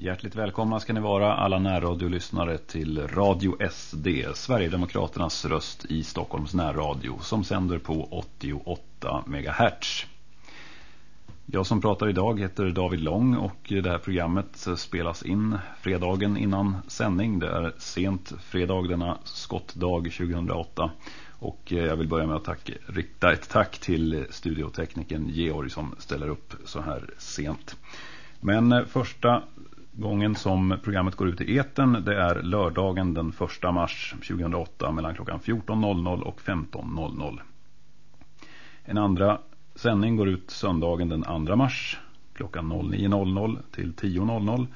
Hjärtligt välkomna ska ni vara alla närradiolyssnare till Radio SD, Sverigedemokraternas röst i Stockholms närradio som sänder på 88 MHz. Jag som pratar idag heter David Lång och det här programmet spelas in fredagen innan sändning. Det är sent fredag denna skottdag 2008 och jag vill börja med att tack, rikta ett tack till studiotekniken Georg som ställer upp så här sent. Men första gången som programmet går ut i eten det är lördagen den 1 mars 2008 mellan klockan 14.00 och 15.00. En andra sändning går ut söndagen den 2 mars klockan 09.00 till 10.00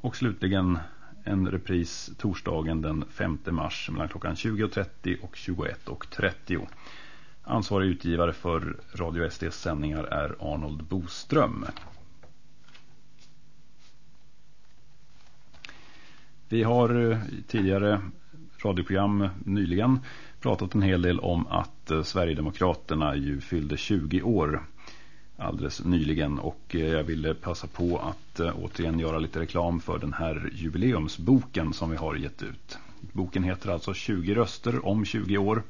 och slutligen en repris torsdagen den 5 mars mellan klockan 20.30 och 21.30. Ansvarig utgivare för Radio SDs sändningar är Arnold Boström. Vi har eh, tidigare radioprogram nyligen pratat en hel del om att eh, Sverigedemokraterna ju fyllde 20 år alldeles nyligen och eh, jag ville passa på att återigen göra lite reklam för den här jubileumsboken som vi har gett ut. Boken heter alltså 20 röster om 20 år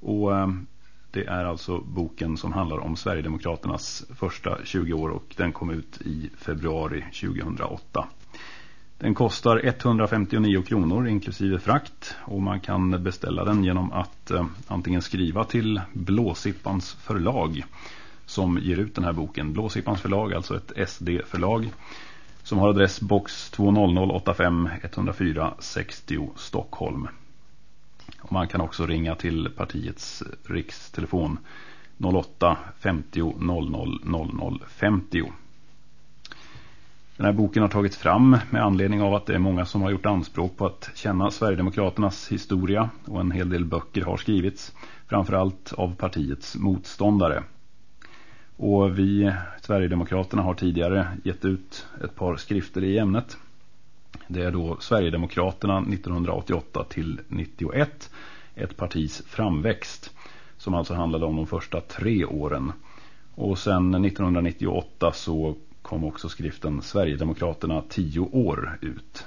och det är alltså boken som handlar om Sverigedemokraternas första 20 år och den kom ut i februari 2008. Den kostar 159 kronor inklusive frakt och man kan beställa den genom att eh, antingen skriva till Blåsippans förlag som ger ut den här boken. Blåsippans förlag, alltså ett SD-förlag som har adress box 20085 104 60 Stockholm. Och man kan också ringa till partiets rikstelefon 08 50 00 00 50. Den här boken har tagits fram med anledning av att det är många som har gjort anspråk på att känna Sverigedemokraternas historia och en hel del böcker har skrivits, framförallt av partiets motståndare. Och vi Sverigedemokraterna har tidigare gett ut ett par skrifter i ämnet. Det är då Sverigedemokraterna 1988 till 91, ett partis framväxt, som alltså handlade om de första tre åren. Och sen 1998 så kom också skriften Sverigedemokraterna 10 år ut.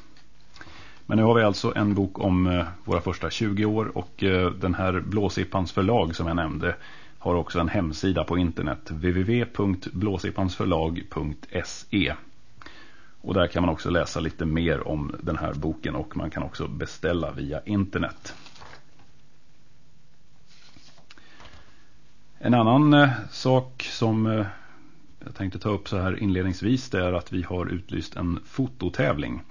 Men nu har vi alltså en bok om eh, våra första 20 år och eh, den här Blåsippans förlag som jag nämnde har också en hemsida på internet www.blåsippansförlag.se och där kan man också läsa lite mer om den här boken och man kan också beställa via internet. En annan eh, sak som jag tänkte ta upp så här inledningsvis det är att vi har utlyst en fototävling.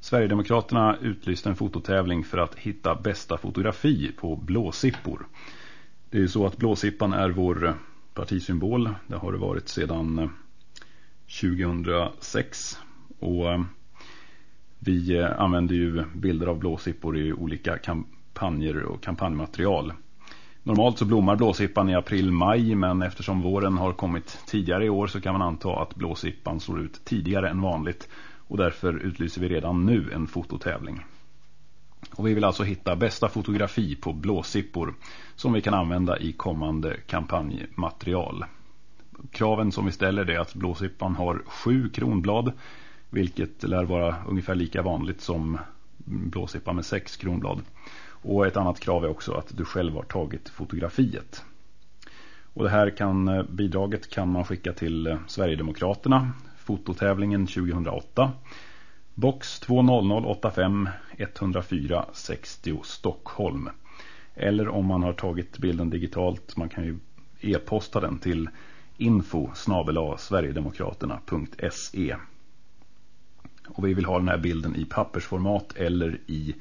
Sverigedemokraterna utlyste en fototävling för att hitta bästa fotografi på blåsippor. Det är ju så att blåsippan är vår partisymbol. Det har det varit sedan eh, 2006 och eh, vi eh, använder ju bilder av blåsippor i olika kampanjer och kampanjmaterial. Normalt så blommar blåsippan i april-maj men eftersom våren har kommit tidigare i år så kan man anta att blåsippan slår ut tidigare än vanligt och därför utlyser vi redan nu en fototävling. Och vi vill alltså hitta bästa fotografi på blåsippor som vi kan använda i kommande kampanjmaterial. Kraven som vi ställer är att blåsippan har sju kronblad vilket lär vara ungefär lika vanligt som blåsippan med sex kronblad. Och ett annat krav är också att du själv har tagit fotografiet. Och det här kan, eh, bidraget kan man skicka till eh, Sverigedemokraterna, fototävlingen 2008. Box 20085 104 60 Stockholm. Eller om man har tagit bilden digitalt, man kan ju e-posta den till info sverigedemokraterna.se Och vi vill ha den här bilden i pappersformat eller i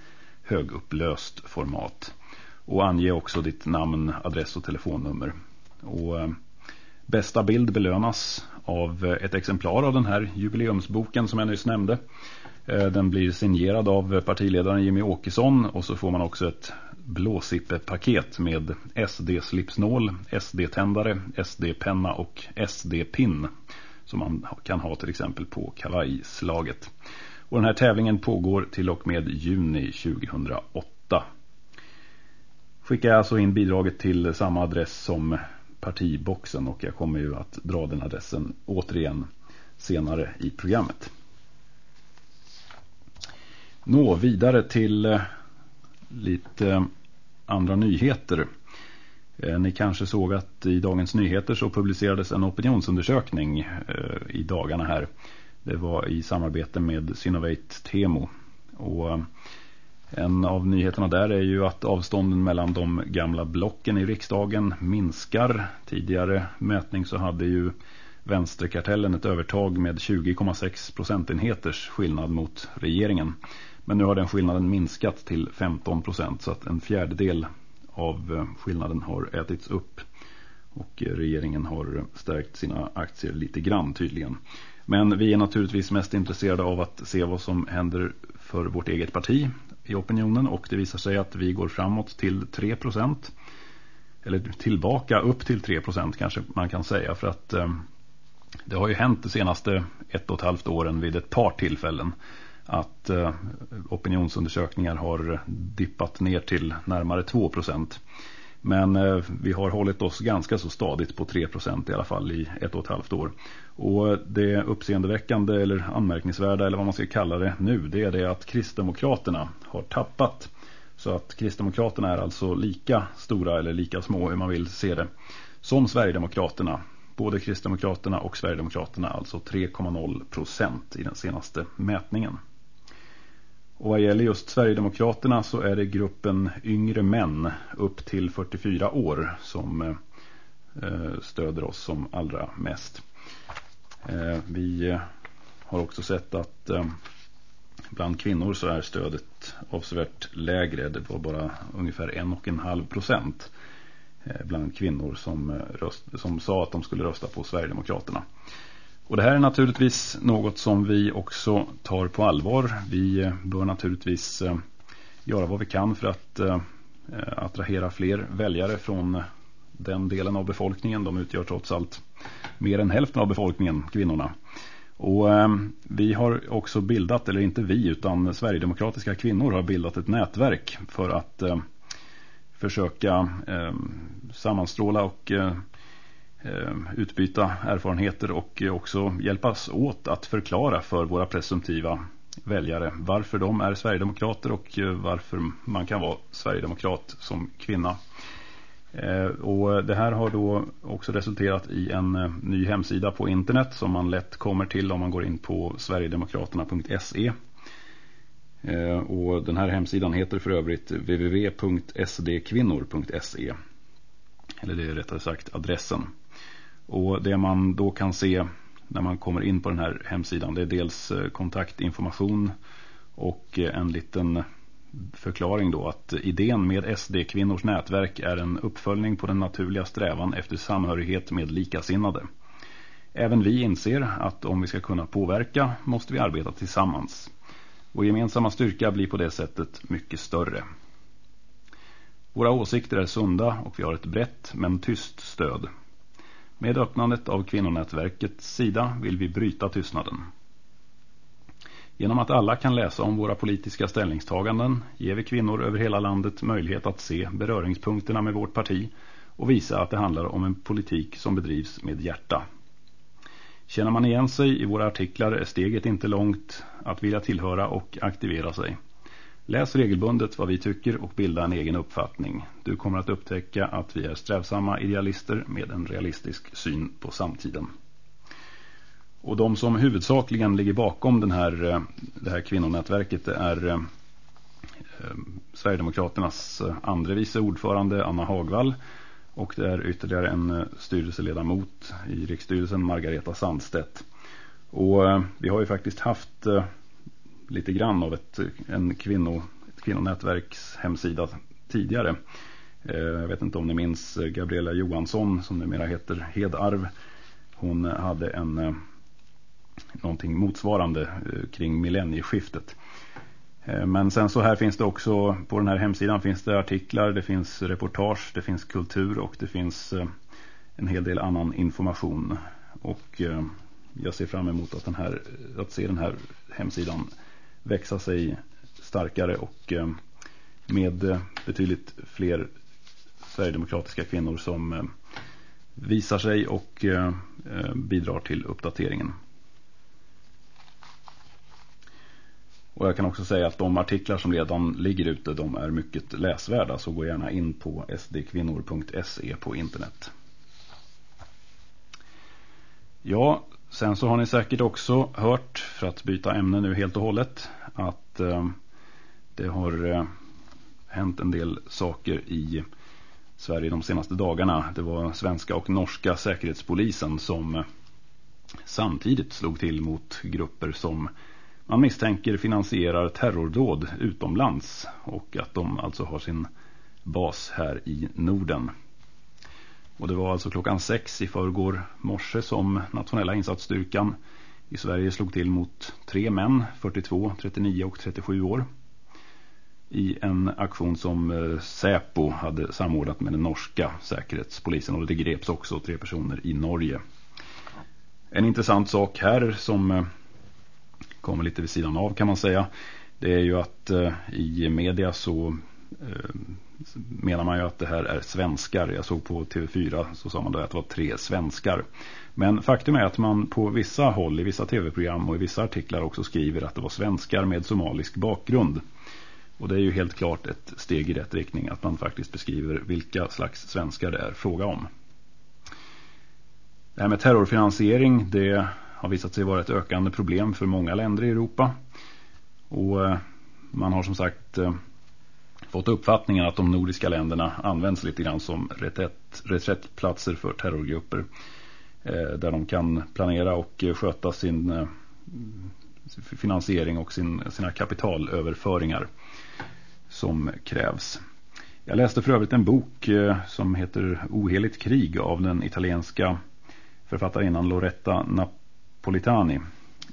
högupplöst format. Och ange också ditt namn, adress och telefonnummer. Och eh, bästa bild belönas av eh, ett exemplar av den här jubileumsboken som jag nyss nämnde. Eh, den blir signerad av partiledaren Jimmy Åkesson och så får man också ett blåsippepaket med SD-slipsnål, SD-tändare, SD-penna och SD-pin som man kan ha till exempel på kavajslaget. Och den här tävlingen pågår till och med juni 2008. Skickar jag alltså in bidraget till samma adress som partiboxen och jag kommer ju att dra den adressen återigen senare i programmet. Nå, vidare till eh, lite andra nyheter. Eh, ni kanske såg att i Dagens Nyheter så publicerades en opinionsundersökning eh, i dagarna här. Det var i samarbete med Synovate Temo. Och eh, en av nyheterna där är ju att avstånden mellan de gamla blocken i riksdagen minskar. Tidigare mätning så hade ju vänsterkartellen ett övertag med 20,6 procentenheters skillnad mot regeringen. Men nu har den skillnaden minskat till 15 procent så att en fjärdedel av eh, skillnaden har ätits upp. Och eh, regeringen har stärkt sina aktier lite grann tydligen. Men vi är naturligtvis mest intresserade av att se vad som händer för vårt eget parti i opinionen. Och det visar sig att vi går framåt till 3 procent. Eller tillbaka upp till 3 procent kanske man kan säga. För att eh, det har ju hänt de senaste ett och ett halvt åren vid ett par tillfällen att eh, opinionsundersökningar har dippat ner till närmare 2 procent. Men eh, vi har hållit oss ganska så stadigt på 3 procent i alla fall i ett och ett halvt år. Och det uppseendeväckande eller anmärkningsvärda eller vad man ska kalla det nu det är det att Kristdemokraterna har tappat. Så att Kristdemokraterna är alltså lika stora eller lika små hur man vill se det som Sverigedemokraterna både Kristdemokraterna och Sverigedemokraterna alltså 3,0 procent i den senaste mätningen. Och vad gäller just Sverigedemokraterna så är det gruppen yngre män upp till 44 år som eh, stöder oss som allra mest. Eh, vi har också sett att eh, bland kvinnor så är stödet avsevärt lägre. Det var bara ungefär 1,5 procent bland kvinnor som, röst, som sa att de skulle rösta på Sverigedemokraterna. Och det här är naturligtvis något som vi också tar på allvar. Vi eh, bör naturligtvis eh, göra vad vi kan för att eh, attrahera fler väljare från den delen av befolkningen. De utgör trots allt mer än hälften av befolkningen, kvinnorna. Och vi har också bildat, eller inte vi utan Sverigedemokratiska kvinnor har bildat ett nätverk för att försöka sammanstråla och Ehm, utbyta erfarenheter och eh, också hjälpas åt att förklara för våra presumtiva väljare varför de är Sverigedemokrater och eh, varför man kan vara Sverigedemokrat som kvinna. Eh, och det här har då också resulterat i en ny hemsida på internet som man lätt kommer till om man går in på sverigedemokraterna.se. Och den här hemsidan heter för övrigt www.sdkvinnor.se eller det är rättare sagt adressen. Och det man då kan se när man kommer in på den här hemsidan det är dels eh, kontaktinformation och eh, en liten förklaring då att idén med SD-kvinnors nätverk är en uppföljning på den naturliga strävan efter samhörighet med likasinnade. Även vi inser att om vi ska kunna påverka måste vi arbeta tillsammans. Vår gemensamma styrka blir på det sättet mycket större. Våra åsikter är sunda och vi har ett brett men tyst stöd. Med öppnandet av kvinnonätverkets sida vill vi bryta tystnaden. Genom att alla kan läsa om våra politiska ställningstaganden ger vi kvinnor över hela landet möjlighet att se beröringspunkterna med vårt parti och visa att det handlar om en politik som bedrivs med hjärta. Känner man igen sig i våra artiklar är steget inte långt att vilja tillhöra och aktivera sig. Läs regelbundet vad vi tycker och bilda en egen uppfattning. Du kommer att upptäcka att vi är strävsamma idealister med en realistisk syn på samtiden. Och de som huvudsakligen ligger bakom den här, eh, det här kvinnonätverket det är eh, eh, Sverigedemokraternas andre vice ordförande Anna Hagvall och det är ytterligare en styrelseledamot i riksstyrelsen Margareta Sandstedt. Och vi har ju faktiskt haft lite grann av ett, en kvinno, ett kvinnonätverks hemsida tidigare. Eh, jag vet inte om ni minns Gabriella Johansson som numera heter Hedarv. Hon hade en eh, någonting motsvarande eh, kring millennieskiftet. Men sen så här finns det också, på den här hemsidan finns det artiklar, det finns reportage, det finns kultur och det finns en hel del annan information. Och jag ser fram emot att, den här, att se den här hemsidan växa sig starkare och eh, med eh, betydligt fler Sverigedemokratiska kvinnor som eh, visar sig och bidrar till uppdateringen. Och jag kan också säga att de artiklar som redan ligger ute de är mycket läsvärda så gå gärna in på sdkvinnor.se på internet. Ja, sen så har ni säkert också hört, för att byta ämne nu helt och hållet, att eh, det har eh, hänt en del saker i Sverige de senaste dagarna. Det var svenska och norska säkerhetspolisen som eh, samtidigt slog till mot grupper som man misstänker finansierar terrordåd utomlands och att de alltså har sin bas här i Norden. Och det var alltså klockan sex i förrgår morse som nationella insatsstyrkan i Sverige slog till mot tre män, 42, 39 och 37 år. I en aktion som eh, Säpo hade samordnat med den norska säkerhetspolisen och det greps också tre personer i Norge. En intressant sak här som eh, kommer lite vid sidan av kan man säga. Det är ju att eh, i media så Eh, menar man ju att det här är svenskar. Jag såg på TV4 så sa man då att det var tre svenskar. Men faktum är att man på vissa håll, i vissa tv-program och i vissa artiklar också skriver att det var svenskar med somalisk bakgrund. Och det är ju helt klart ett steg i rätt riktning att man faktiskt beskriver vilka slags svenskar det är fråga om. Det här med terrorfinansiering det har visat sig vara ett ökande problem för många länder i Europa. Och eh, man har som sagt eh, fått uppfattningen att de nordiska länderna används lite grann som reträttplatser för terrorgrupper. Eh, där de kan planera och eh, sköta sin eh, finansiering och sin, sina kapitalöverföringar som krävs. Jag läste för övrigt en bok som heter Oheligt krig av den italienska författarinnan Loretta Napolitani.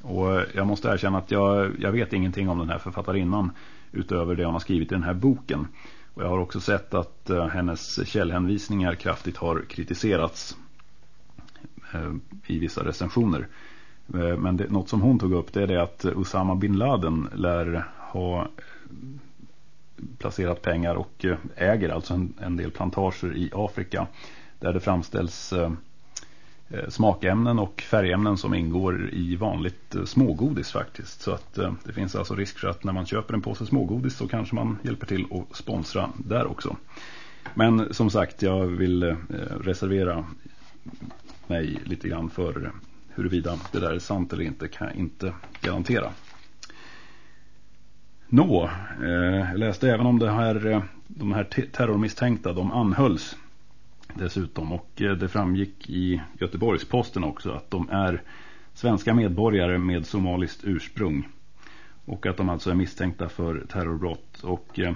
Och jag måste erkänna att jag, jag vet ingenting om den här författarinnan utöver det hon har skrivit i den här boken. Och jag har också sett att eh, hennes källhänvisningar kraftigt har kritiserats eh, i vissa recensioner. Eh, men det, något som hon tog upp det är det att Osama bin Laden lär ha placerat pengar och äger alltså en, en del plantager i Afrika där det framställs Eh, Eh, smakämnen och färgämnen som ingår i vanligt eh, smågodis faktiskt. Så att eh, det finns alltså risk för att när man köper en påse smågodis så kanske man hjälper till att sponsra där också. Men som sagt, jag vill reservera mig lite grann för huruvida det där är sant eller inte kan jag inte garantera. Nå, jag läste även om det här, de här terrormisstänkta, de anhölls dessutom. Och eh, det framgick i Göteborgsposten också att de är svenska medborgare med somaliskt ursprung. Och att de alltså är misstänkta för terrorbrott. Och eh,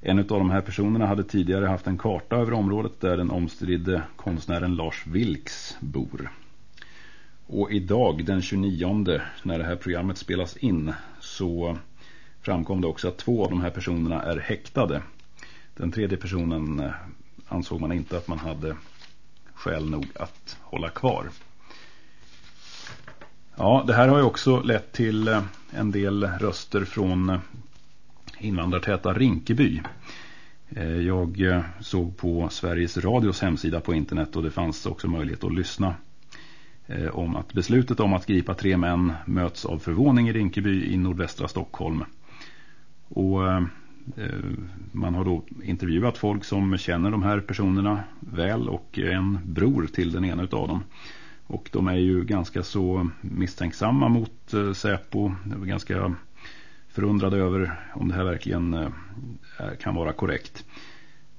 en av de här personerna hade tidigare haft en karta över området där den omstridde konstnären Lars Vilks bor. Och idag den 29 när det här programmet spelas in så framkom det också att två av de här personerna är häktade. Den tredje personen eh, ansåg man inte att man hade skäl nog att hålla kvar. Ja, det här har ju också lett till eh, en del röster från eh, invandrartäta Rinkeby. Eh, jag såg på Sveriges Radios hemsida på internet och det fanns också möjlighet att lyssna om att beslutet om att gripa tre män möts av förvåning i Rinkeby i nordvästra Stockholm. Och Eh, man har då intervjuat folk som känner de här personerna väl och en bror till den ena av dem. Och de är ju ganska så misstänksamma mot eh, Säpo. De är ganska förundrade över om det här verkligen eh, kan vara korrekt.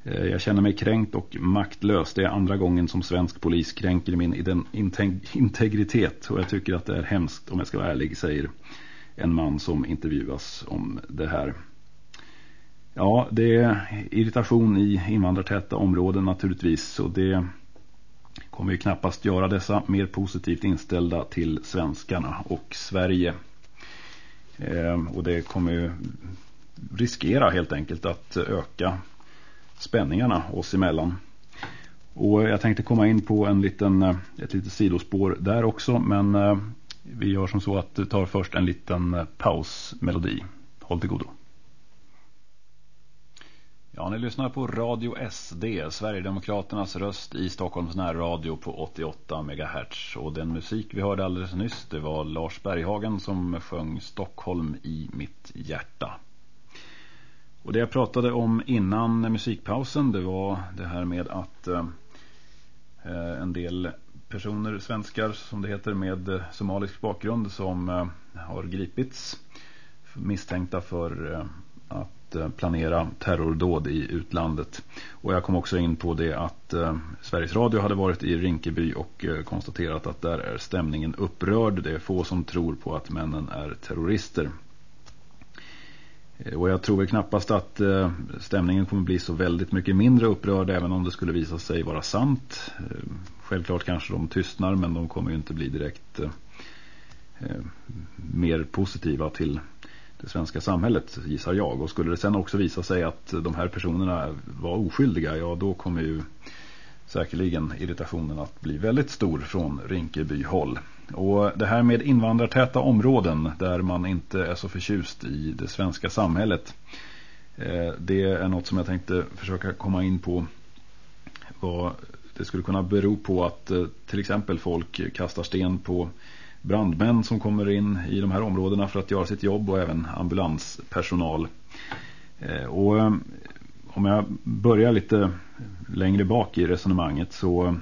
Jag känner mig kränkt och maktlös. Det är andra gången som svensk polis kränker min integritet. Och jag tycker att det är hemskt om jag ska vara ärlig, säger en man som intervjuas om det här. Ja, det är irritation i invandrartäta områden naturligtvis och det kommer ju knappast göra dessa mer positivt inställda till svenskarna och Sverige. Eh, och det kommer ju riskera helt enkelt att öka spänningarna oss emellan. Och jag tänkte komma in på en liten, ett litet sidospår där också men eh, vi gör som så att det tar först en liten pausmelodi. Håll till godo. Ja, ni lyssnar på Radio SD, Sverigedemokraternas röst i Stockholms närradio på 88 MHz. Och den musik vi hörde alldeles nyss, det var Lars Berghagen som sjöng Stockholm i mitt hjärta. Och det jag pratade om innan musikpausen, det var det här med att eh, en del personer, svenskar som det heter, med somalisk bakgrund som eh, har gripits misstänkta för eh, att Eh, planera terrordåd i utlandet. Och jag kom också in på det att eh, Sveriges Radio hade varit i Rinkeby och eh, konstaterat att där är stämningen upprörd. Det är få som tror på att männen är terrorister. Eh, och jag tror väl knappast att eh, stämningen kommer bli så väldigt mycket mindre upprörd även om det skulle visa sig vara sant. Eh, självklart kanske de tystnar men de kommer ju inte bli direkt eh, eh, mer positiva till det svenska samhället gissar jag. Och skulle det sen också visa sig att de här personerna var oskyldiga, ja då kommer ju säkerligen irritationen att bli väldigt stor från Rinkeby håll. Och det här med invandrartäta områden där man inte är så förtjust i det svenska samhället. Eh, det är något som jag tänkte försöka komma in på vad det skulle kunna bero på att eh, till exempel folk kastar sten på brandmän som kommer in i de här områdena för att göra sitt jobb och även ambulanspersonal. Eh, och eh, om jag börjar lite längre bak i resonemanget så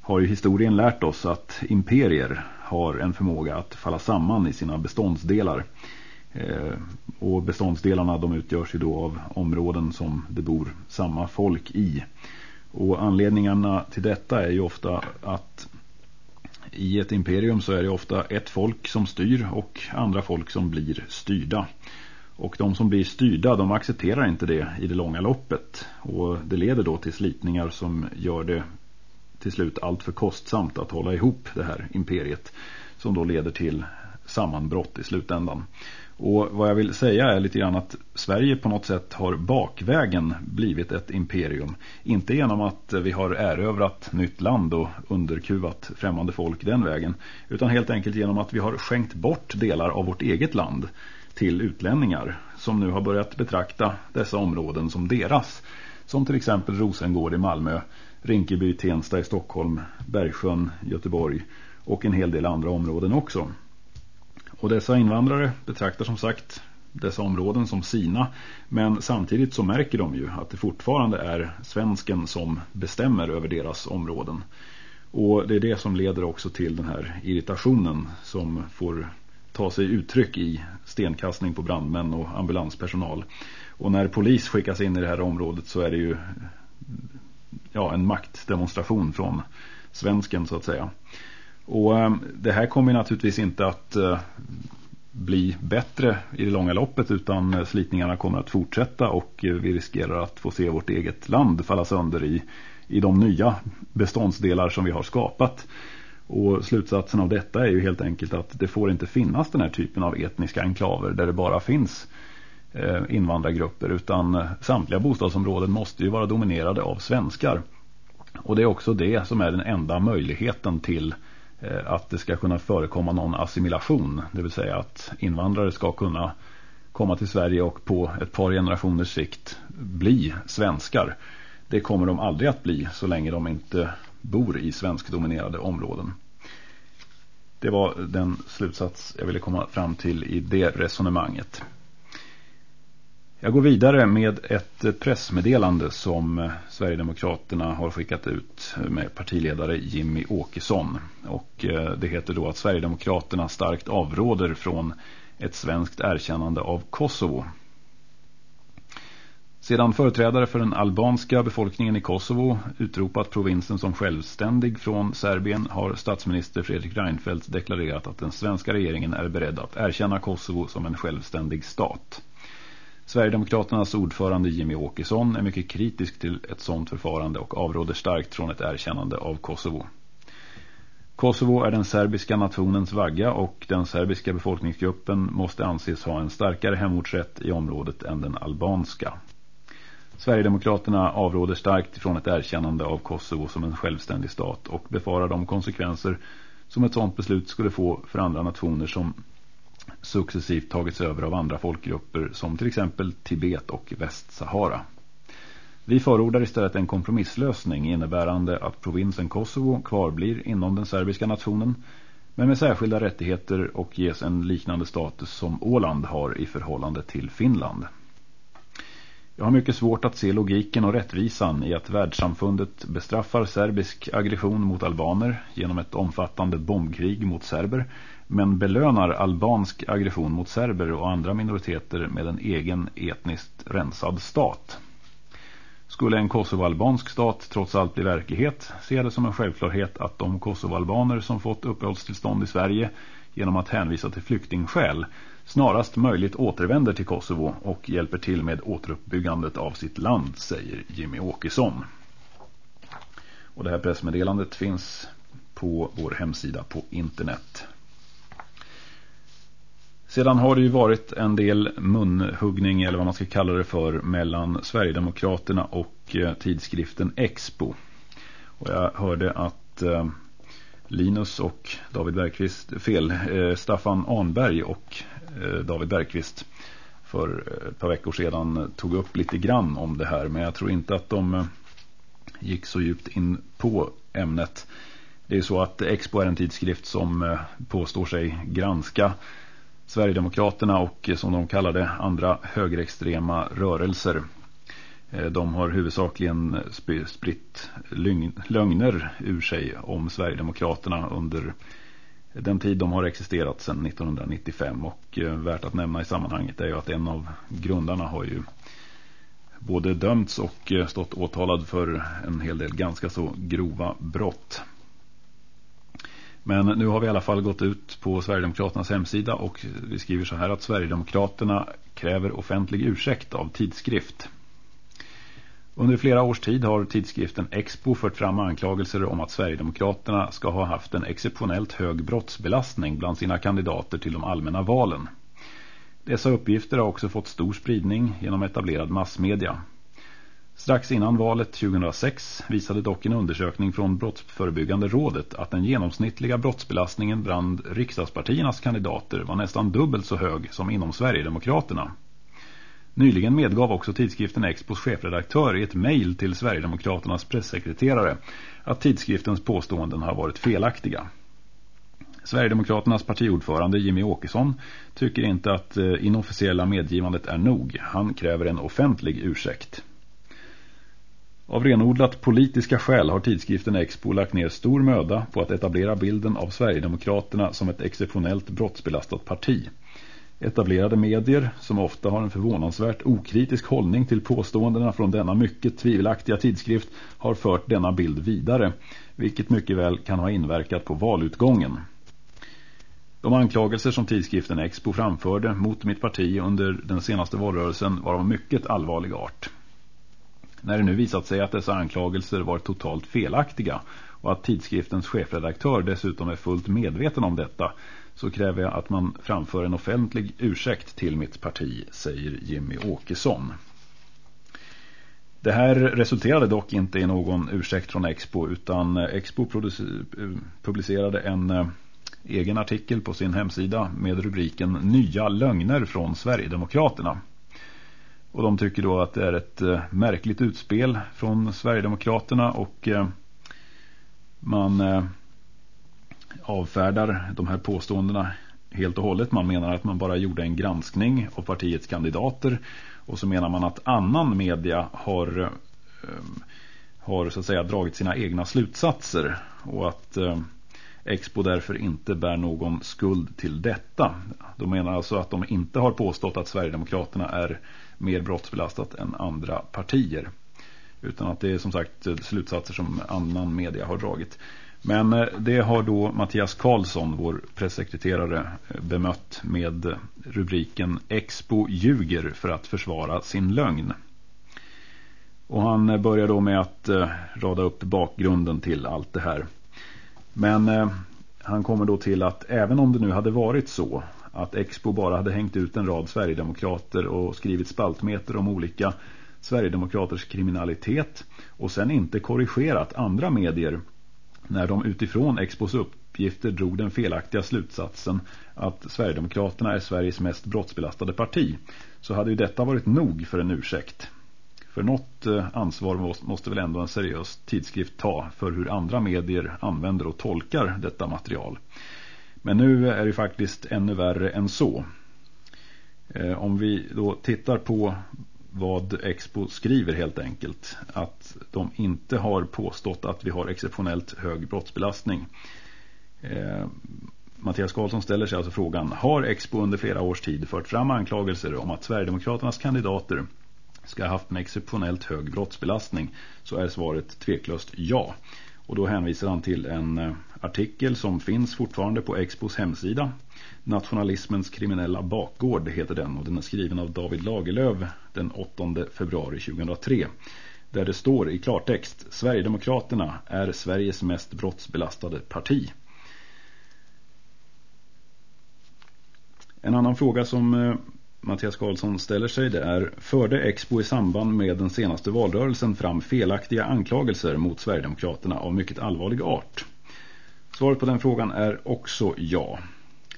har ju historien lärt oss att imperier har en förmåga att falla samman i sina beståndsdelar. Eh, och beståndsdelarna de utgörs ju då av områden som det bor samma folk i. Och anledningarna till detta är ju ofta att i ett imperium så är det ofta ett folk som styr och andra folk som blir styrda. Och de som blir styrda de accepterar inte det i det långa loppet. Och det leder då till slitningar som gör det till slut allt för kostsamt att hålla ihop det här imperiet. Som då leder till sammanbrott i slutändan. Och vad jag vill säga är lite grann att Sverige på något sätt har bakvägen blivit ett imperium. Inte genom att vi har erövrat nytt land och underkuvat främmande folk den vägen. Utan helt enkelt genom att vi har skänkt bort delar av vårt eget land till utlänningar. Som nu har börjat betrakta dessa områden som deras. Som till exempel Rosengård i Malmö, Rinkeby, Tensta i Stockholm, Bergsjön, Göteborg och en hel del andra områden också. Och dessa invandrare betraktar som sagt dessa områden som sina. Men samtidigt så märker de ju att det fortfarande är svensken som bestämmer över deras områden. Och det är det som leder också till den här irritationen som får ta sig uttryck i stenkastning på brandmän och ambulanspersonal. Och när polis skickas in i det här området så är det ju ja, en maktdemonstration från svensken så att säga. Och ehm, det här kommer naturligtvis inte att eh, bli bättre i det långa loppet utan eh, slitningarna kommer att fortsätta och eh, vi riskerar att få se vårt eget land falla sönder i, i de nya beståndsdelar som vi har skapat. Och slutsatsen av detta är ju helt enkelt att det får inte finnas den här typen av etniska enklaver där det bara finns invandrargrupper utan samtliga bostadsområden måste ju vara dominerade av svenskar. Och det är också det som är den enda möjligheten till Eh, Eh, att det ska kunna förekomma någon assimilation. Det vill säga att invandrare ska kunna komma till Sverige och på ett par generationers sikt bli svenskar. Det kommer de aldrig att bli så länge de inte bor i svenskdominerade områden. Det var den slutsats jag ville komma fram till i det resonemanget. Jag går vidare med ett pressmeddelande som eh, Sverigedemokraterna har skickat ut med partiledare Jimmy Åkesson. Och eh, det heter då att Sverigedemokraterna starkt avråder från ett svenskt erkännande av Kosovo. Sedan företrädare för den albanska befolkningen i Kosovo utropat provinsen som självständig från Serbien har statsminister Fredrik Reinfeldt deklarerat att den svenska regeringen är beredd att erkänna Kosovo som en självständig stat. Sverigedemokraternas ordförande Jimmy Åkesson är mycket kritisk till ett sådant förfarande och avråder starkt från ett erkännande av Kosovo. Kosovo är den serbiska nationens vagga och den serbiska befolkningsgruppen måste anses ha en starkare hemortsrätt i området än den albanska. Sverigedemokraterna avråder starkt från ett erkännande av Kosovo som en självständig stat och befarar de konsekvenser som ett sådant beslut skulle få för andra nationer som successivt tagits över av andra folkgrupper som till exempel Tibet och Västsahara. Vi förordar istället en kompromisslösning innebärande att provinsen Kosovo kvarblir inom den serbiska nationen men med särskilda rättigheter och ges en liknande status som Åland har i förhållande till Finland. Jag har mycket svårt att se logiken och rättvisan i att världssamfundet bestraffar serbisk aggression mot albaner genom ett omfattande bombkrig mot serber men belönar albansk aggression mot serber och andra minoriteter med en egen etniskt rensad stat. Skulle en kosovoalbansk stat trots allt bli verklighet ser jag det som en självklarhet att de kosovoalbaner som fått uppehållstillstånd i Sverige genom att hänvisa till flyktingskäl snarast möjligt återvänder till Kosovo och hjälper till med återuppbyggandet av sitt land, säger Jimmy Åkesson. Och det här pressmeddelandet finns på vår hemsida på internet. Sedan har det ju varit en del munhuggning eller vad man ska kalla det för mellan Sverigedemokraterna och eh, tidskriften Expo. Och jag hörde att eh, Linus och David Bergqvist, fel, eh, Staffan Arnberg och David Bergqvist för ett par veckor sedan tog upp lite grann om det här. Men jag tror inte att de gick så djupt in på ämnet. Det är så att Expo är en tidskrift som påstår sig granska Sverigedemokraterna och eh, som de kallar det andra högerextrema rörelser. Eh, de har huvudsakligen eh, spritt lögner ur sig om Sverigedemokraterna under den tid de har existerat sedan 1995 och värt att nämna i sammanhanget är ju att en av grundarna har ju både dömts och stått åtalad för en hel del ganska så grova brott. Men nu har vi i alla fall gått ut på Sverigedemokraternas hemsida och vi skriver så här att Sverigedemokraterna kräver offentlig ursäkt av tidskrift. Under flera års tid har tidskriften Expo fört fram anklagelser om att Sverigedemokraterna ska ha haft en exceptionellt hög brottsbelastning bland sina kandidater till de allmänna valen. Dessa uppgifter har också fått stor spridning genom etablerad massmedia. Strax innan valet 2006 visade dock en undersökning från Brottsförebyggande rådet att den genomsnittliga brottsbelastningen bland riksdagspartiernas kandidater var nästan dubbelt så hög som inom Sverigedemokraterna. Nyligen medgav också tidskriften Expos chefredaktör i ett mejl till Sverigedemokraternas pressekreterare att tidskriftens påståenden har varit felaktiga. Sverigedemokraternas partiordförande Jimmy Åkesson tycker inte att eh, inofficiella medgivandet är nog. Han kräver en offentlig ursäkt. Av renodlat politiska skäl har tidskriften Expo lagt ner stor möda på att etablera bilden av Sverigedemokraterna som ett exceptionellt brottsbelastat parti. Etablerade medier, som ofta har en förvånansvärt okritisk hållning till påståendena från denna mycket tvivelaktiga tidskrift, har fört denna bild vidare, vilket mycket väl kan ha inverkat på valutgången. De anklagelser som tidskriften Expo framförde mot mitt parti under den senaste valrörelsen var av mycket allvarlig art. När det nu visat sig att dessa anklagelser var totalt felaktiga och att tidskriftens chefredaktör dessutom är fullt medveten om detta så kräver jag att man framför en offentlig ursäkt till mitt parti, säger Jimmy Åkesson. Det här resulterade dock inte i någon ursäkt från Expo utan Expo publicerade en eh, egen artikel på sin hemsida med rubriken Nya lögner från Sverigedemokraterna. Och de tycker då att det är ett eh, märkligt utspel från Sverigedemokraterna och eh, man eh, avfärdar de här påståendena helt och hållet. Man menar att man bara gjorde en granskning av partiets kandidater och så menar man att annan media har, eh, har så att säga dragit sina egna slutsatser och att eh, Expo därför inte bär någon skuld till detta. De menar alltså att de inte har påstått att Sverigedemokraterna är mer brottsbelastat än andra partier. Utan att det är som sagt slutsatser som annan media har dragit. Men eh, det har då Mattias Karlsson, vår pressekreterare, eh, bemött med rubriken Expo ljuger för att försvara sin lögn. Och han eh, börjar då med att rada upp bakgrunden till allt det här. Men han kommer då till att även om det nu hade varit så att Expo bara hade hängt ut en rad Sverigedemokrater och skrivit spaltmeter om olika Sverigedemokraters kriminalitet och sen inte korrigerat andra medier när de utifrån Expos uppgifter drog den felaktiga slutsatsen att Sverigedemokraterna är Sveriges mest brottsbelastade parti så hade ju detta varit nog för en ursäkt. För något eh, ansvar måste väl ändå en seriös tidskrift ta för hur andra medier använder och tolkar detta material. Men nu är det faktiskt ännu värre än så. Eh, om vi då tittar på vad Expo skriver helt enkelt. Att de inte har påstått att vi har exceptionellt hög brottsbelastning. Eh, Mattias Karlsson ställer sig alltså frågan Har Expo under flera års tid fört fram anklagelser om att Sverigedemokraternas kandidater ska ha haft en exceptionellt hög brottsbelastning så är svaret tveklöst ja. Och då hänvisar han till en eh, artikel som finns fortfarande på Expos hemsida. Nationalismens kriminella bakgård heter den och den är skriven av David Lagerlöf den 8 februari 2003. Där det står i klartext Sverigedemokraterna är Sveriges mest brottsbelastade parti. En annan fråga som eh, Mattias Karlsson ställer sig det är Förde Expo i samband med den senaste valrörelsen fram felaktiga anklagelser mot Sverigedemokraterna av mycket allvarlig art? Svaret på den frågan är också ja.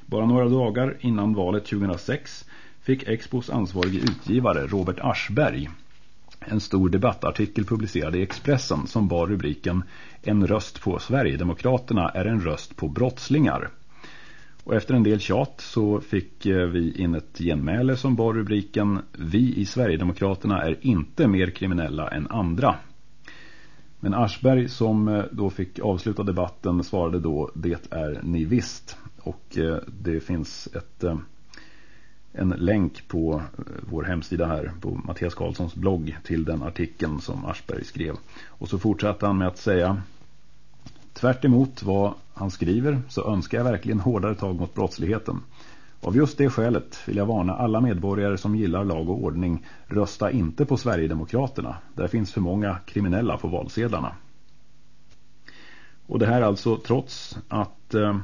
Bara några dagar innan valet 2006 fick Expos ansvarige utgivare Robert Aschberg en stor debattartikel publicerad i Expressen som bar rubriken En röst på Sverigedemokraterna är en röst på brottslingar. Och efter en del tjat så fick eh, vi in ett genmäle som bar rubriken Vi i Sverigedemokraterna är inte mer kriminella än andra. Men Aschberg som eh, då fick avsluta debatten svarade då Det är ni visst. Och eh, det finns ett, eh, en länk på vår hemsida här på Mattias Karlssons blogg till den artikeln som Aschberg skrev. Och så fortsatte han med att säga Tvärt emot vad han skriver så önskar jag verkligen hårdare tag mot brottsligheten. Av just det skälet vill jag varna alla medborgare som gillar lag och ordning rösta inte på Sverigedemokraterna. Där finns för många kriminella på valsedlarna. Och det här alltså trots att eh,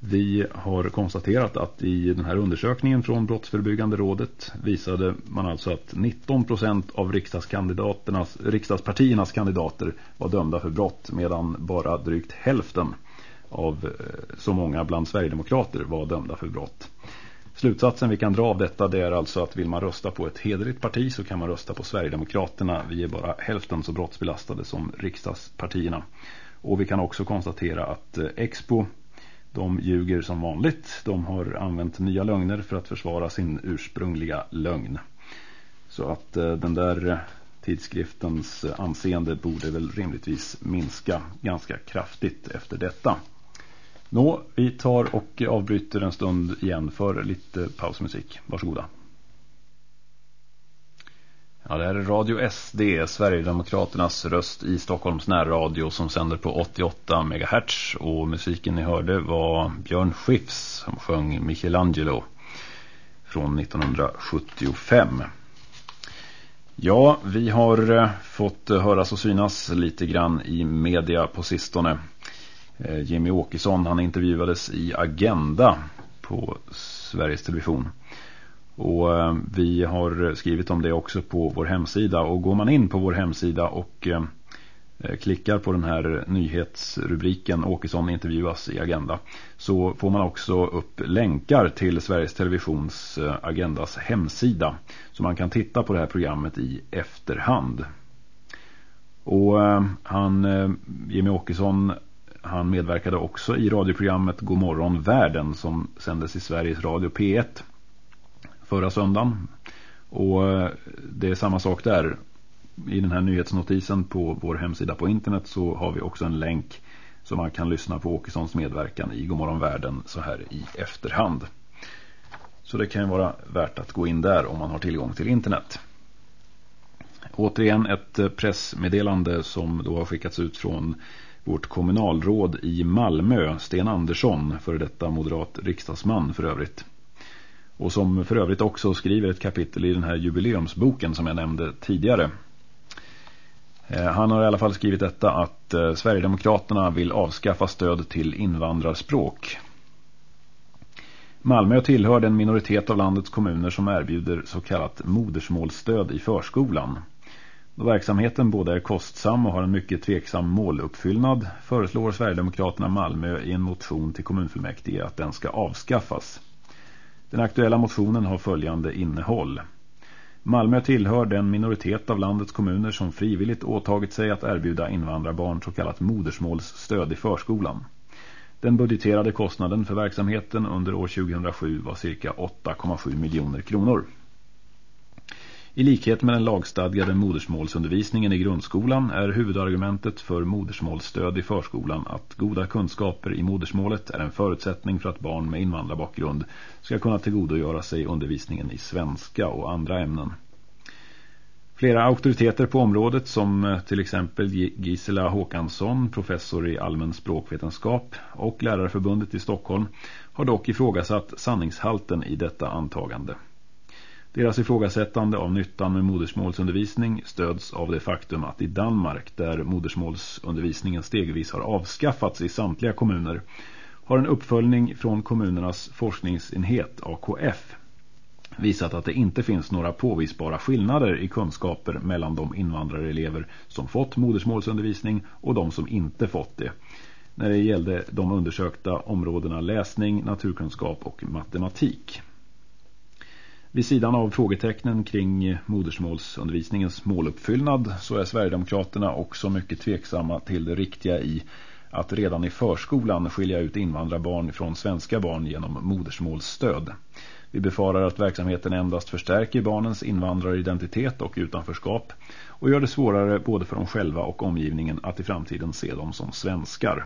vi har konstaterat att i den här undersökningen från Brottsförebyggande rådet visade man alltså att 19% av riksdagskandidaternas, riksdagspartiernas kandidater var dömda för brott medan bara drygt hälften av eh, så många bland Sverigedemokrater var dömda för brott. Slutsatsen vi kan dra av detta det är alltså att vill man rösta på ett hederligt parti så kan man rösta på Sverigedemokraterna. Vi är bara hälften så brottsbelastade som riksdagspartierna. Och vi kan också konstatera att eh, Expo de ljuger som vanligt. De har använt nya lögner för att försvara sin ursprungliga lögn. Så att eh, den där eh, tidskriftens anseende borde väl rimligtvis minska ganska kraftigt efter detta. Nå, vi tar och avbryter en stund igen för lite pausmusik. Varsågoda. Ja, det här är Radio SD, Sverigedemokraternas röst i Stockholms närradio som sänder på 88 MHz. Och musiken ni hörde var Björn Skifs som sjöng Michelangelo från 1975. Ja, vi har eh, fått eh, höras och synas lite grann i media på sistone. Eh, Jimmy Åkesson han intervjuades i Agenda på Sveriges Television. Och eh, vi har skrivit om det också på vår hemsida och går man in på vår hemsida och eh, klickar på den här nyhetsrubriken Åkesson intervjuas i Agenda så får man också upp länkar till Sveriges Televisions Agendas hemsida så man kan titta på det här programmet i efterhand. Och han, Jimmy Åkesson han medverkade också i radioprogrammet Godmorgon världen som sändes i Sveriges Radio P1 förra söndagen. Och eh, det är samma sak där. I den här nyhetsnotisen på vår hemsida på internet så har vi också en länk så man kan lyssna på Åkessons medverkan i Godmorgon världen så här i efterhand. Så det kan ju vara värt att gå in där om man har tillgång till internet. Återigen ett eh, pressmeddelande som då har skickats ut från vårt kommunalråd i Malmö, Sten Andersson, för detta moderat riksdagsman för övrigt. Och som för övrigt också skriver ett kapitel i den här jubileumsboken som jag nämnde tidigare. Eh, han har i alla fall skrivit detta att eh, Sverigedemokraterna vill avskaffa stöd till invandrarspråk. Malmö tillhör den minoritet av landets kommuner som erbjuder så kallat modersmålsstöd i förskolan. Då verksamheten både är kostsam och har en mycket tveksam måluppfyllnad föreslår Sverigedemokraterna Malmö i en motion till kommunfullmäktige att den ska avskaffas. Den aktuella motionen har följande innehåll. Malmö tillhör den minoritet av landets kommuner som frivilligt åtagit sig att erbjuda invandrarbarn så kallat modersmålsstöd i förskolan. Den budgeterade kostnaden för verksamheten under år 2007 var cirka 8,7 miljoner kronor. I likhet med den lagstadgade modersmålsundervisningen i grundskolan är huvudargumentet för modersmålsstöd i förskolan att goda kunskaper i modersmålet är en förutsättning för att barn med invandrarbakgrund ska kunna tillgodogöra sig undervisningen i svenska och andra ämnen. Flera auktoriteter på området som till exempel Gisela Håkansson, professor i allmän språkvetenskap och Lärarförbundet i Stockholm har dock ifrågasatt sanningshalten i detta antagande. Deras ifrågasättande av nyttan med modersmålsundervisning stöds av det faktum att i Danmark, där modersmålsundervisningen stegvis har avskaffats i samtliga kommuner, har en uppföljning från kommunernas forskningsenhet AKF visat att det inte finns några påvisbara skillnader i kunskaper mellan de invandrarelever som fått modersmålsundervisning och de som inte fått det. När det gällde de undersökta områdena läsning, naturkunskap och matematik. Vid sidan av frågetecknen kring modersmålsundervisningens måluppfyllnad så är Sverigedemokraterna också mycket tveksamma till det riktiga i att redan i förskolan skilja ut invandrarbarn från svenska barn genom modersmålsstöd. Vi befarar att verksamheten endast förstärker barnens invandraridentitet och utanförskap och gör det svårare både för dem själva och omgivningen att i framtiden se dem som svenskar.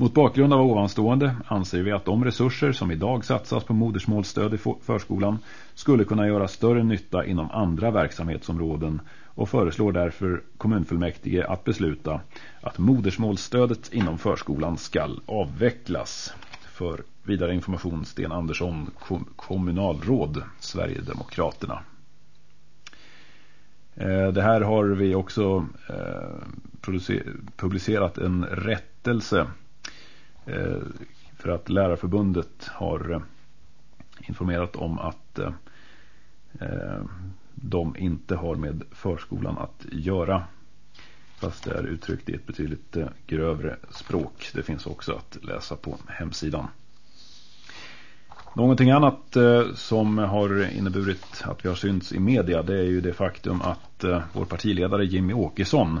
Mot bakgrund av ovanstående anser vi att de resurser som idag satsas på modersmålsstöd i förskolan skulle kunna göra större nytta inom andra verksamhetsområden och föreslår därför kommunfullmäktige att besluta att modersmålsstödet inom förskolan ska avvecklas. För vidare information Sten Andersson, kommunalråd, Sverigedemokraterna. Eh, det här har vi också eh, publicerat en rättelse Eh, för att Lärarförbundet har eh, informerat om att eh, de inte har med förskolan att göra. Fast det är uttryckt i ett betydligt grövre språk. Det finns också att läsa på hemsidan. Någonting annat som har inneburit att vi har synts i media det är ju det faktum att vår partiledare Jimmy Åkesson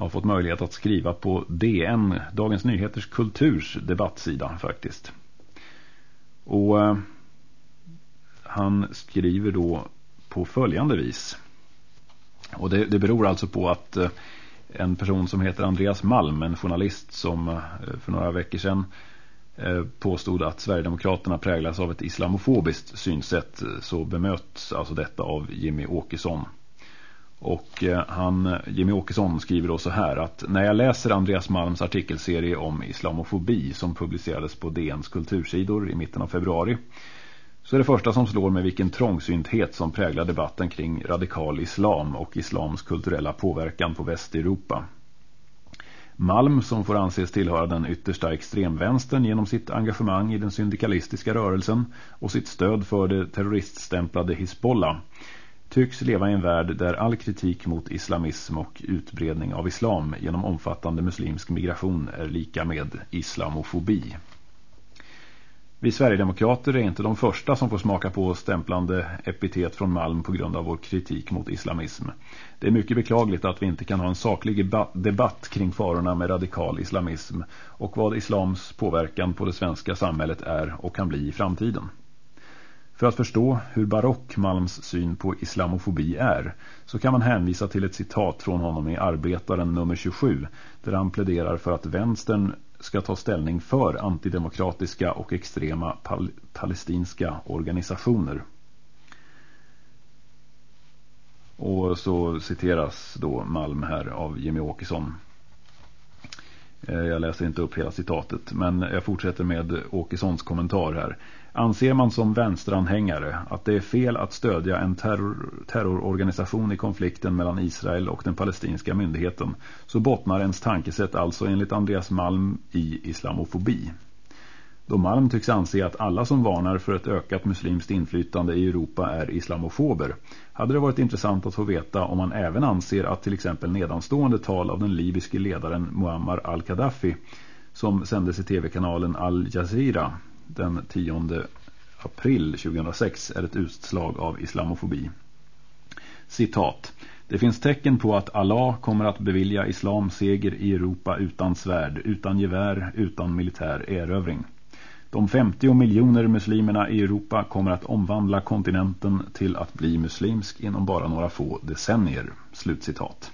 har fått möjlighet att skriva på DN, Dagens Nyheters kulturs debattsida faktiskt. Och eh, han skriver då på följande vis. Och det, det beror alltså på att eh, en person som heter Andreas Malm, en journalist som eh, för några veckor sedan eh, påstod att Sverigedemokraterna präglas av ett islamofobiskt synsätt eh, så bemöts alltså detta av Jimmy Åkesson. Och eh, han, Jimmy Åkesson skriver då så här att när jag läser Andreas Malms artikelserie om islamofobi som publicerades på DNs kultursidor i mitten av februari så är det första som slår mig vilken trångsynthet som präglar debatten kring radikal islam och islams kulturella påverkan på Västeuropa. Malm som får anses tillhöra den yttersta extremvänstern genom sitt engagemang i den syndikalistiska rörelsen och sitt stöd för det terroriststämplade Hisbollah tycks leva i en värld där all kritik mot islamism och utbredning av islam genom omfattande muslimsk migration är lika med islamofobi. Vi Sverigedemokrater är inte de första som får smaka på stämplande epitet från Malm på grund av vår kritik mot islamism. Det är mycket beklagligt att vi inte kan ha en saklig debatt kring farorna med radikal islamism och vad islams påverkan på det svenska samhället är och kan bli i framtiden. För att förstå hur barock Malms syn på islamofobi är så kan man hänvisa till ett citat från honom i Arbetaren nummer 27 där han pläderar för att vänstern ska ta ställning för antidemokratiska och extrema pal palestinska organisationer. Och så citeras då Malm här av Jimmy Åkesson. Eh, jag läser inte upp hela citatet men jag fortsätter med Åkessons kommentar här. Anser man som vänsteranhängare att det är fel att stödja en terror, terrororganisation i konflikten mellan Israel och den palestinska myndigheten så bottnar ens tankesätt alltså enligt Andreas Malm i islamofobi. Då Malm tycks anse att alla som varnar för ett ökat muslimskt inflytande i Europa är islamofober hade det varit intressant att få veta om man även anser att till exempel nedanstående tal av den libyske ledaren Muammar al-Qaddafi som sändes i tv-kanalen Al Jazeera den 10 april 2006 är ett utslag av islamofobi. Citat. Det finns tecken på att Allah kommer att bevilja islam seger i Europa utan svärd, utan gevär, utan militär erövring. De 50 miljoner muslimerna i Europa kommer att omvandla kontinenten till att bli muslimsk inom bara några få decennier. Slutcitat.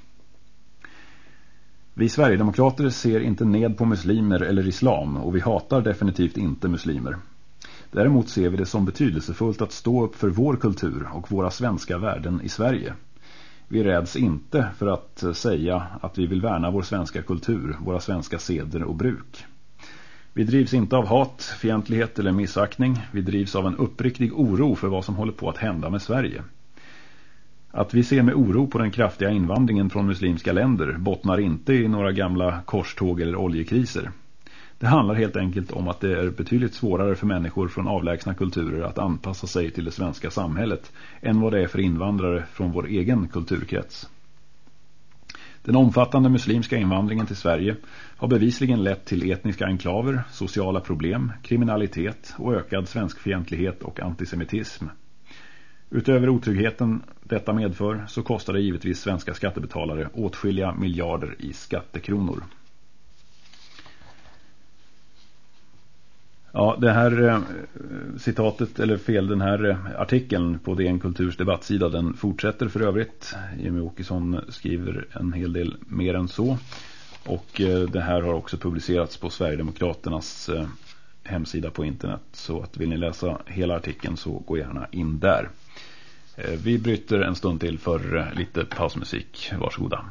Vi Sverigedemokrater ser inte ned på muslimer eller islam och vi hatar definitivt inte muslimer. Däremot ser vi det som betydelsefullt att stå upp för vår kultur och våra svenska värden i Sverige. Vi räds inte för att säga att vi vill värna vår svenska kultur, våra svenska seder och bruk. Vi drivs inte av hat, fientlighet eller missaktning. Vi drivs av en uppriktig oro för vad som håller på att hända med Sverige. Att vi ser med oro på den kraftiga invandringen från muslimska länder bottnar inte i några gamla korståg eller oljekriser. Det handlar helt enkelt om att det är betydligt svårare för människor från avlägsna kulturer att anpassa sig till det svenska samhället än vad det är för invandrare från vår egen kulturkrets. Den omfattande muslimska invandringen till Sverige har bevisligen lett till etniska enklaver, sociala problem, kriminalitet och ökad svenskfientlighet och antisemitism. Utöver otryggheten detta medför så kostar det givetvis svenska skattebetalare åtskilliga miljarder i skattekronor. Ja, det här eh, citatet, eller fel, den här eh, artikeln på DN Kulturs debattsida, den fortsätter för övrigt. Jimmy Åkesson skriver en hel del mer än så. Och eh, det här har också publicerats på Sverigedemokraternas eh, hemsida på internet. Så att vill ni läsa hela artikeln så gå gärna in där. Eh, vi bryter en stund till för eh, lite pausmusik. Varsågoda.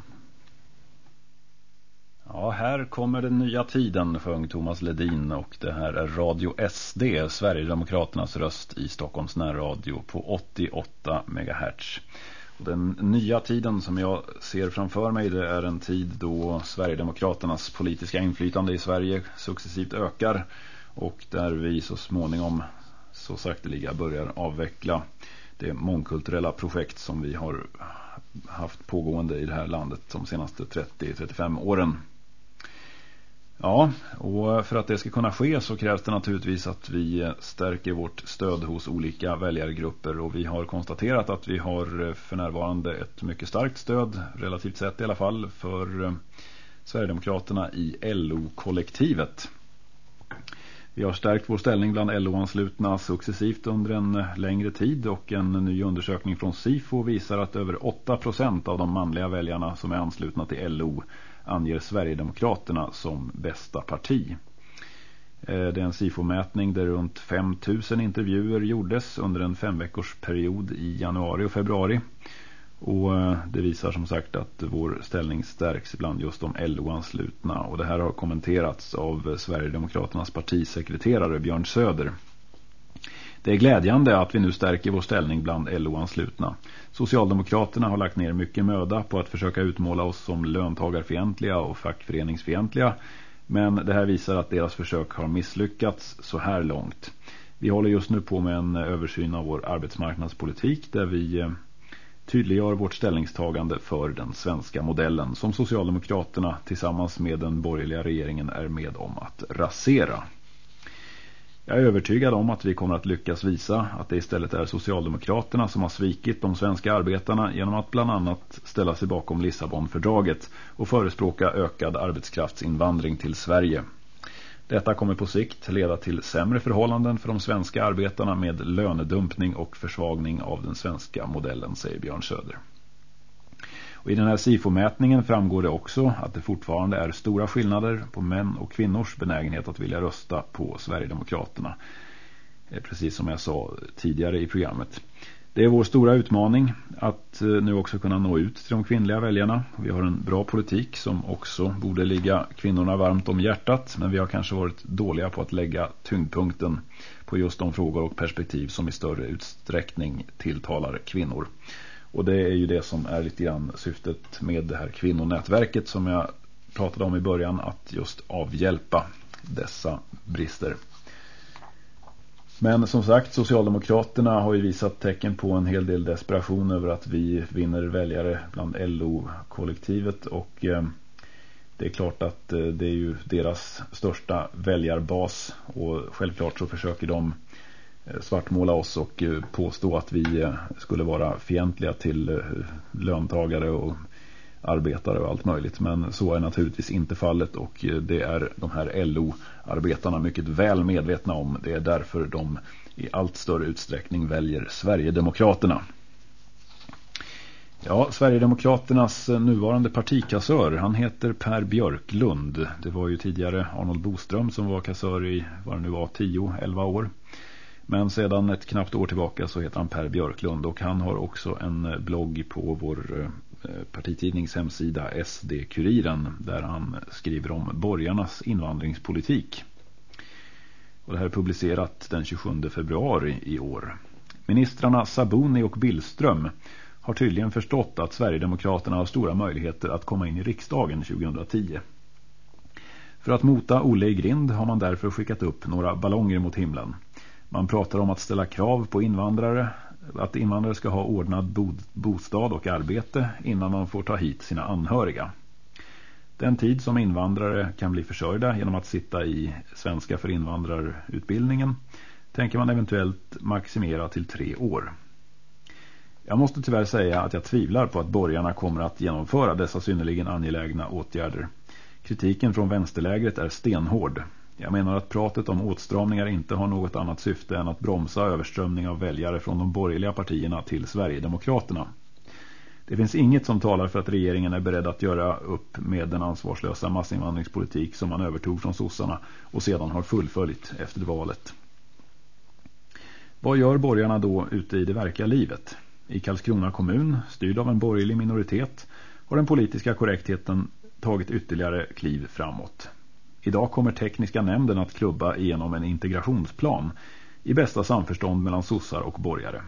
Ja, här kommer den nya tiden, sjöng Thomas Ledin och det här är Radio SD, Sverigedemokraternas röst i Stockholms närradio på 88 MHz. Den nya tiden som jag ser framför mig det är en tid då Sverigedemokraternas politiska inflytande i Sverige successivt ökar och där vi så småningom så sakteliga börjar avveckla det mångkulturella projekt som vi har haft pågående i det här landet de senaste 30-35 åren. Ja, och för att det ska kunna ske så krävs det naturligtvis att vi stärker vårt stöd hos olika väljargrupper och vi har konstaterat att vi har för närvarande ett mycket starkt stöd, relativt sett i alla fall, för eh, Sverigedemokraterna i LO-kollektivet. Vi har stärkt vår ställning bland LO-anslutna successivt under en längre tid och en ny undersökning från SIFO visar att över 8% av de manliga väljarna som är anslutna till LO anger Sverigedemokraterna som bästa parti. Eh, det är en SIFO-mätning där runt 5000 intervjuer gjordes under en femveckors period i januari och februari. Och eh, det visar som sagt att vår ställning stärks bland just de LO-anslutna. Och det här har kommenterats av Sverigedemokraternas partisekreterare Björn Söder. Det är glädjande att vi nu stärker vår ställning bland LO-anslutna. Socialdemokraterna har lagt ner mycket möda på att försöka utmåla oss som löntagarfientliga och fackföreningsfientliga. Men det här visar att deras försök har misslyckats så här långt. Vi håller just nu på med en översyn av vår arbetsmarknadspolitik där vi eh, tydliggör vårt ställningstagande för den svenska modellen som Socialdemokraterna tillsammans med den borgerliga regeringen är med om att rasera. Jag är övertygad om att vi kommer att lyckas visa att det istället är Socialdemokraterna som har svikit de svenska arbetarna genom att bland annat ställa sig bakom Lissabonfördraget och förespråka ökad arbetskraftsinvandring till Sverige. Detta kommer på sikt leda till sämre förhållanden för de svenska arbetarna med lönedumpning och försvagning av den svenska modellen, säger Björn Söder. Och I den här SIFO-mätningen framgår det också att det fortfarande är stora skillnader på män och kvinnors benägenhet att vilja rösta på Sverigedemokraterna. Eh, precis som jag sa tidigare i programmet. Det är vår stora utmaning att eh, nu också kunna nå ut till de kvinnliga väljarna. Vi har en bra politik som också borde ligga kvinnorna varmt om hjärtat. Men vi har kanske varit dåliga på att lägga tyngdpunkten på just de frågor och perspektiv som i större utsträckning tilltalar kvinnor. Och det är ju det som är lite grann syftet med det här kvinnonätverket som jag pratade om i början. Att just avhjälpa dessa brister. Men som sagt, Socialdemokraterna har ju visat tecken på en hel del desperation över att vi vinner väljare bland LO-kollektivet och eh, det är klart att eh, det är ju deras största väljarbas. Och självklart så försöker de eh, svartmåla oss och påstå att vi skulle vara fientliga till löntagare och arbetare och allt möjligt. Men så är naturligtvis inte fallet och eh, det är de här LO-arbetarna mycket väl medvetna om. Det är därför de i allt större utsträckning väljer Sverigedemokraterna. Ja, Sverigedemokraternas eh, nuvarande partikassör, han heter Per Björklund. Det var ju tidigare Arnold Boström som var kassör i, vad det nu var, 10-11 år. Men sedan ett knappt år tillbaka så heter han Per Björklund och han har också en eh, blogg på vår Eh, partitidnings hemsida SD-kuriren där han skriver om borgarnas invandringspolitik. Och det här är publicerat den 27 februari i år. Ministrarna Sabuni och Billström har tydligen förstått att Sverigedemokraterna har stora möjligheter att komma in i riksdagen 2010. För att mota Olle i grind har man därför skickat upp några ballonger mot himlen. Man pratar om att ställa krav på invandrare, att invandrare ska ha ordnad bostad och arbete innan man får ta hit sina anhöriga. Den tid som invandrare kan bli försörjda genom att sitta i svenska för invandrarutbildningen tänker man eventuellt maximera till tre år. Jag måste tyvärr säga att jag tvivlar på att borgarna kommer att genomföra dessa synnerligen angelägna åtgärder. Kritiken från vänsterlägret är stenhård. Jag menar att pratet om åtstramningar inte har något annat syfte än att bromsa överströmning av väljare från de borgerliga partierna till Sverigedemokraterna. Det finns inget som talar för att regeringen är beredd att göra upp med den ansvarslösa massinvandringspolitik som man övertog från sossarna och sedan har fullföljt efter valet. Vad gör borgarna då ute i det verkliga livet? I Karlskrona kommun, styrd av en borgerlig minoritet, har den politiska korrektheten tagit ytterligare kliv framåt. Idag kommer tekniska nämnden att klubba igenom en integrationsplan i bästa samförstånd mellan sossar och borgare.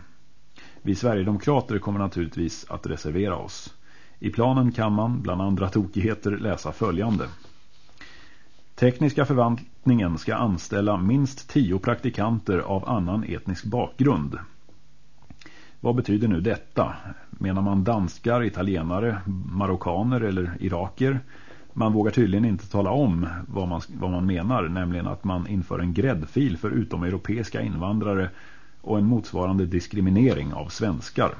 Vi Sverigedemokrater kommer naturligtvis att reservera oss. I planen kan man, bland andra tokigheter, läsa följande. Tekniska förvaltningen ska anställa minst tio praktikanter av annan etnisk bakgrund. Vad betyder nu detta? Menar man danskar, italienare, marockaner eller iraker? Man vågar tydligen inte tala om vad man, vad man menar, nämligen att man inför en gräddfil för utomeuropeiska invandrare och en motsvarande diskriminering av svenskar.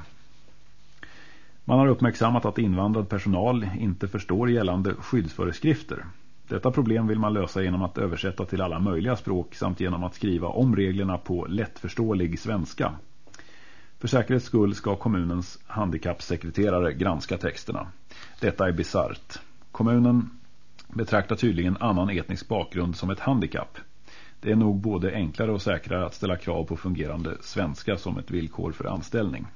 Man har uppmärksammat att invandrad personal inte förstår gällande skyddsföreskrifter. Detta problem vill man lösa genom att översätta till alla möjliga språk samt genom att skriva om reglerna på lättförståelig svenska. För säkerhets skull ska kommunens handikappsekreterare granska texterna. Detta är bizarrt. Kommunen betraktar tydligen annan etnisk bakgrund som ett handikapp. Det är nog både enklare och säkrare att ställa krav på fungerande svenska som ett villkor för anställning.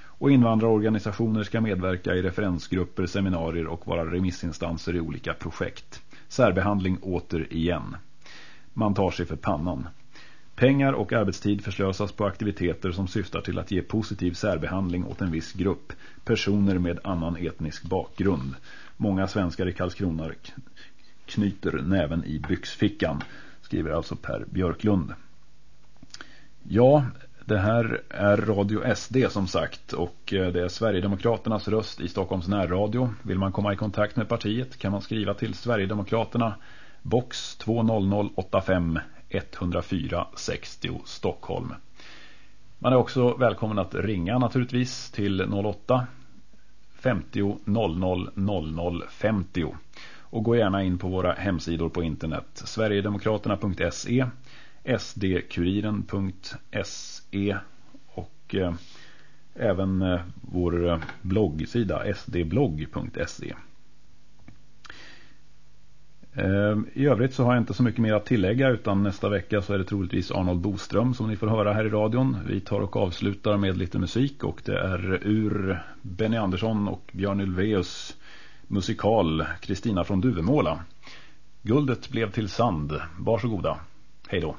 Och invandrarorganisationer ska medverka i referensgrupper, seminarier och vara remissinstanser i olika projekt. Särbehandling åter igen. Man tar sig för pannan. Pengar och arbetstid förslösas på aktiviteter som syftar till att ge positiv särbehandling åt en viss grupp, personer med annan etnisk bakgrund. Många svenskar i Karlskrona knyter näven i byxfickan, skriver alltså Per Björklund. Ja, det här är Radio SD som sagt och eh, det är Sverigedemokraternas röst i Stockholms närradio. Vill man komma i kontakt med partiet kan man skriva till Sverigedemokraterna box 20085 104 60 Stockholm. Man är också välkommen att ringa naturligtvis till 08 50 00 00 50 och gå gärna in på våra hemsidor på internet Sverigedemokraterna.se sdkuriren.se och eh, även eh, vår eh, bloggsida sdblogg.se Ehm, I övrigt så har jag inte så mycket mer att tillägga utan nästa vecka så är det troligtvis Arnold Boström som ni får höra här i radion. Vi tar och avslutar med lite musik och det är ur Benny Andersson och Björn Ulveus musikal Kristina från Duvemåla. Guldet blev till sand. Varsågoda. Hej då.